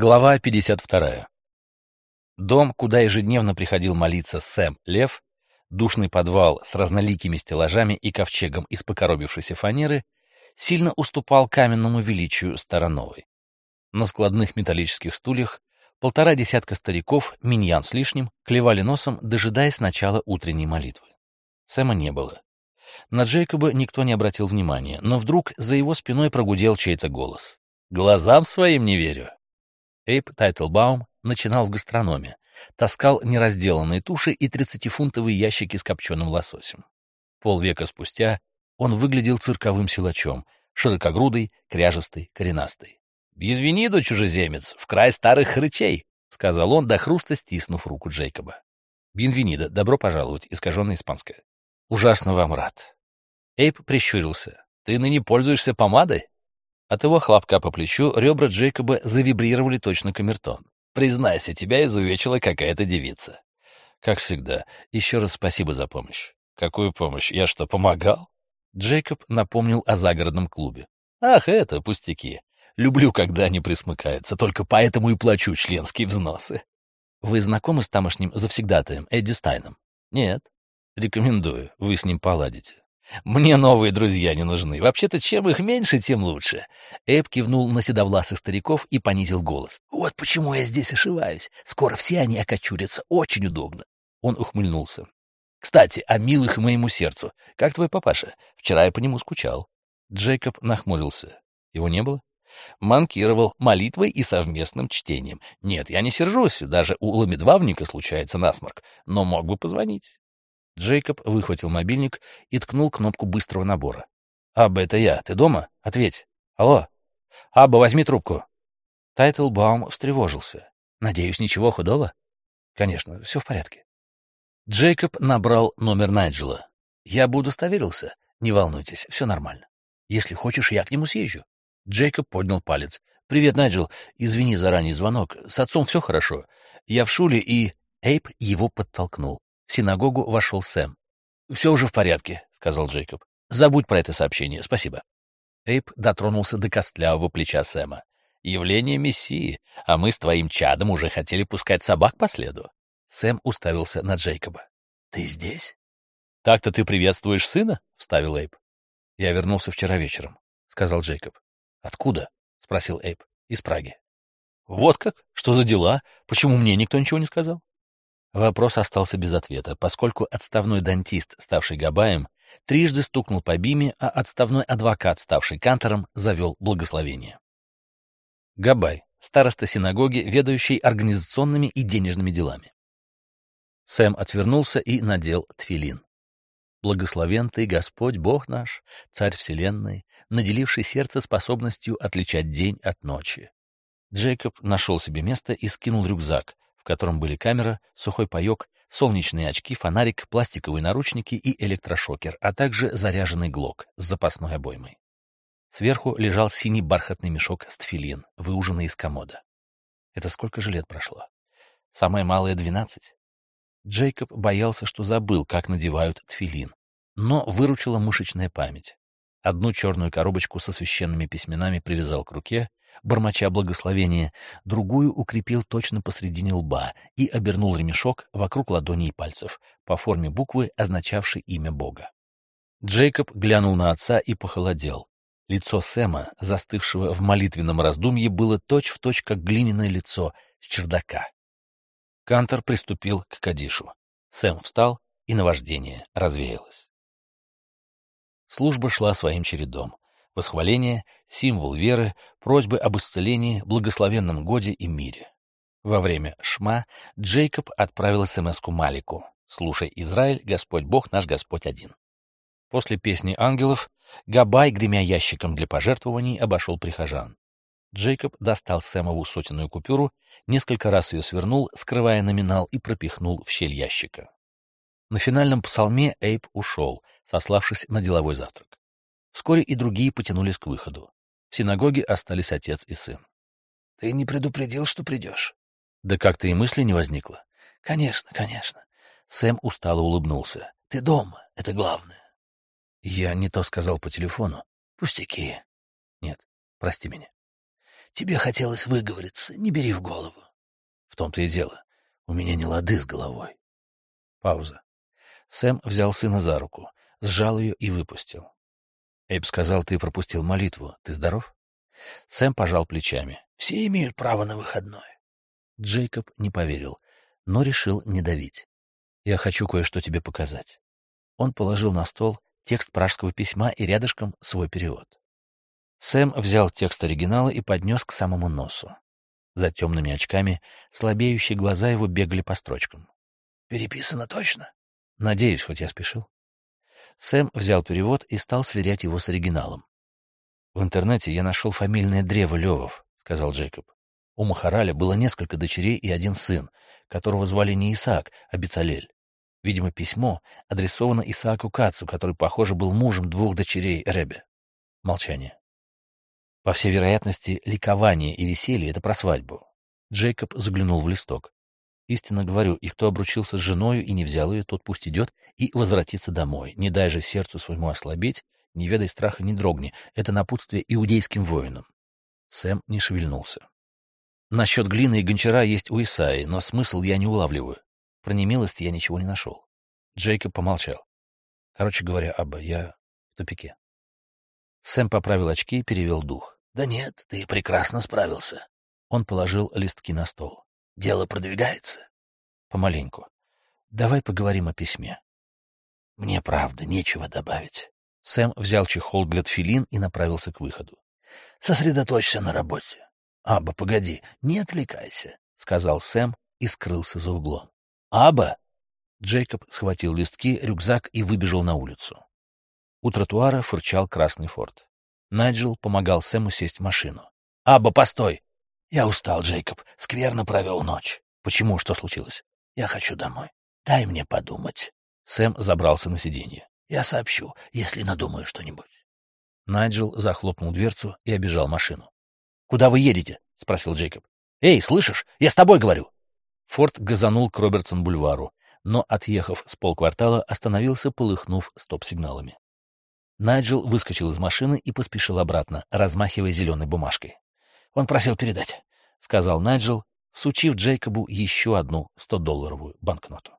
Глава 52. Дом, куда ежедневно приходил молиться Сэм Лев, душный подвал с разноликими стеллажами и ковчегом из покоробившейся фанеры, сильно уступал каменному величию Старановой. На складных металлических стульях полтора десятка стариков, миньян с лишним, клевали носом, дожидаясь начала утренней молитвы. Сэма не было. На Джейкоба никто не обратил внимания, но вдруг за его спиной прогудел чей-то голос. «Глазам своим не верю!» Эйб Тайтлбаум начинал в гастрономе, таскал неразделанные туши и тридцатифунтовые ящики с копченым лососем. Полвека спустя он выглядел цирковым силачом, широкогрудый, кряжистый, коренастый. «Bienvenidu, чужеземец, в край старых хрычей!» — сказал он, до хруста стиснув руку Джейкоба. «Bienvenidu, добро пожаловать, искаженное испанское». «Ужасно вам рад». Эйп прищурился. «Ты ныне пользуешься помадой?» От его хлопка по плечу ребра Джейкоба завибрировали точно камертон. «Признайся, тебя изувечила какая-то девица». «Как всегда. Еще раз спасибо за помощь». «Какую помощь? Я что, помогал?» Джейкоб напомнил о загородном клубе. «Ах, это пустяки. Люблю, когда они присмыкаются, только поэтому и плачу членские взносы». «Вы знакомы с тамошним завсегдатаем Эдди Стайном?» «Нет». «Рекомендую. Вы с ним поладите». Мне новые друзья не нужны. Вообще-то, чем их меньше, тем лучше. Эб кивнул на седовласых стариков и понизил голос. Вот почему я здесь ошиваюсь. Скоро все они окочурятся. Очень удобно. Он ухмыльнулся. Кстати, о милых моему сердцу. Как твой папаша? Вчера я по нему скучал. Джейкоб нахмурился. Его не было? Манкировал молитвой и совместным чтением. Нет, я не сержусь, даже у ламедвавника случается насморк, но мог бы позвонить. Джейкоб выхватил мобильник и ткнул кнопку быстрого набора. «Абба, это я. Ты дома? Ответь. Алло. Абба, возьми трубку». Тайтлбаум встревожился. «Надеюсь, ничего худого?» «Конечно, все в порядке». Джейкоб набрал номер Найджела. «Я бы удостоверился. Не волнуйтесь, все нормально. Если хочешь, я к нему съезжу». Джейкоб поднял палец. «Привет, Найджел. Извини за ранний звонок. С отцом все хорошо. Я в шуле и...» Эйп его подтолкнул. В синагогу вошел Сэм. «Все уже в порядке», — сказал Джейкоб. «Забудь про это сообщение, спасибо». Эйп дотронулся до костлявого плеча Сэма. «Явление Мессии, а мы с твоим чадом уже хотели пускать собак по следу». Сэм уставился на Джейкоба. «Ты здесь?» «Так-то ты приветствуешь сына?» — вставил Эйп. «Я вернулся вчера вечером», — сказал Джейкоб. «Откуда?» — спросил Эйп. «Из Праги». «Вот как? Что за дела? Почему мне никто ничего не сказал?» Вопрос остался без ответа, поскольку отставной дантист, ставший Габаем, трижды стукнул по биме, а отставной адвокат, ставший кантором, завел благословение. Габай, староста синагоги, ведающий организационными и денежными делами. Сэм отвернулся и надел тфилин. Благословен ты, Господь, Бог наш, Царь Вселенной, наделивший сердце способностью отличать день от ночи. Джейкоб нашел себе место и скинул рюкзак, котором были камера, сухой паек, солнечные очки, фонарик, пластиковые наручники и электрошокер, а также заряженный глок с запасной обоймой. Сверху лежал синий бархатный мешок с тфилин, выуженный из комода. Это сколько же лет прошло? Самое малое — двенадцать. Джейкоб боялся, что забыл, как надевают тфилин, но выручила мышечная память. Одну черную коробочку со священными письменами привязал к руке, бормоча благословения, другую укрепил точно посредине лба и обернул ремешок вокруг ладоней и пальцев, по форме буквы, означавшей имя Бога. Джейкоб глянул на отца и похолодел. Лицо Сэма, застывшего в молитвенном раздумье, было точь-в-точь, точь, как глиняное лицо с чердака. Кантор приступил к Кадишу. Сэм встал, и наваждение развеялось. Служба шла своим чередом. Восхваление, символ веры, просьбы об исцелении, благословенном годе и мире. Во время Шма Джейкоб отправил смс-ку Малику «Слушай, Израиль, Господь Бог наш Господь один». После песни ангелов Габай, гремя ящиком для пожертвований, обошел прихожан. Джейкоб достал Сэмову сотенную купюру, несколько раз ее свернул, скрывая номинал, и пропихнул в щель ящика. На финальном псалме Эйп ушел, сославшись на деловой завтрак. Вскоре и другие потянулись к выходу. В синагоге остались отец и сын. — Ты не предупредил, что придешь? — Да как-то и мысли не возникло. — Конечно, конечно. Сэм устало улыбнулся. — Ты дома, это главное. Я не то сказал по телефону. Пустяки. Нет, прости меня. Тебе хотелось выговориться, не бери в голову. В том-то и дело. У меня не лады с головой. Пауза. Сэм взял сына за руку, сжал ее и выпустил. Эйб сказал, ты пропустил молитву. Ты здоров? Сэм пожал плечами. Все имеют право на выходной. Джейкоб не поверил, но решил не давить. Я хочу кое-что тебе показать. Он положил на стол текст пражского письма и рядышком свой перевод. Сэм взял текст оригинала и поднес к самому носу. За темными очками слабеющие глаза его бегали по строчкам. «Переписано точно?» «Надеюсь, хоть я спешил». Сэм взял перевод и стал сверять его с оригиналом. «В интернете я нашел фамильное древо Левов», — сказал Джейкоб. У Махараля было несколько дочерей и один сын, которого звали не Исаак, а Бецалель. Видимо, письмо адресовано Исааку Кацу, который, похоже, был мужем двух дочерей Ребе. Молчание. По всей вероятности, ликование и веселье — это про свадьбу. Джейкоб заглянул в листок. Истинно говорю, и кто обручился с женою и не взял ее, тот пусть идет и возвратится домой. Не дай же сердцу своему ослабеть, не ведай страха, не дрогни. Это напутствие иудейским воинам. Сэм не шевельнулся. Насчет глины и гончара есть у Исаи, но смысл я не улавливаю. Про немилость я ничего не нашел. Джейкоб помолчал. Короче говоря, Абба, я в тупике. Сэм поправил очки и перевел дух. — Да нет, ты прекрасно справился. Он положил листки на стол. — Дело продвигается? — Помаленьку. Давай поговорим о письме. — Мне, правда, нечего добавить. Сэм взял чехол для тфилин и направился к выходу. — Сосредоточься на работе. — Аба, погоди, не отвлекайся, — сказал Сэм и скрылся за углом. — Аба! Джейкоб схватил листки, рюкзак и выбежал на улицу. У тротуара фырчал красный форт. Найджел помогал Сэму сесть в машину. «Абба, постой!» «Я устал, Джейкоб. Скверно провел ночь». «Почему? Что случилось?» «Я хочу домой. Дай мне подумать». Сэм забрался на сиденье. «Я сообщу, если надумаю что-нибудь». Найджел захлопнул дверцу и обежал машину. «Куда вы едете?» — спросил Джейкоб. «Эй, слышишь? Я с тобой говорю!» Форд газанул к Робертсон-бульвару, но, отъехав с полквартала, остановился, полыхнув стоп-сигналами. Найджел выскочил из машины и поспешил обратно, размахивая зеленой бумажкой. «Он просил передать», — сказал Найджел, всучив Джейкобу еще одну 100-долларовую банкноту.